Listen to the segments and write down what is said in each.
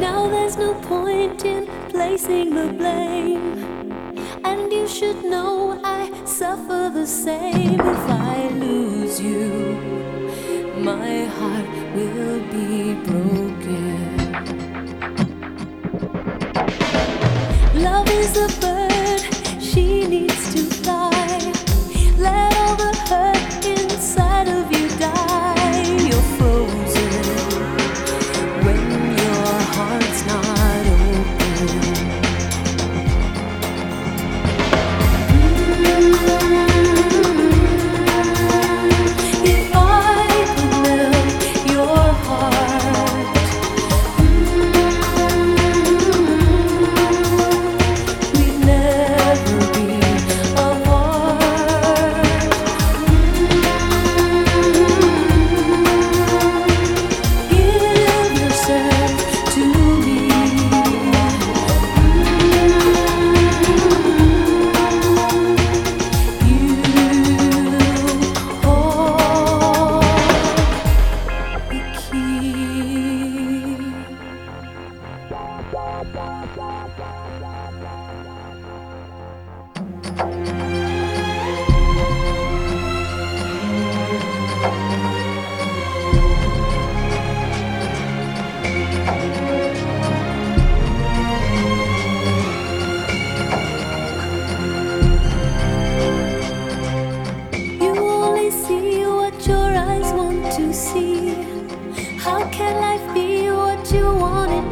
Now there's no point in placing the blame. And you should know I suffer the same if I lose you. My heart will be broken. Love is a bird, Thank you.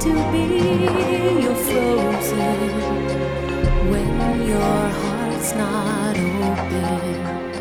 To be? You're frozen when your heart's not open.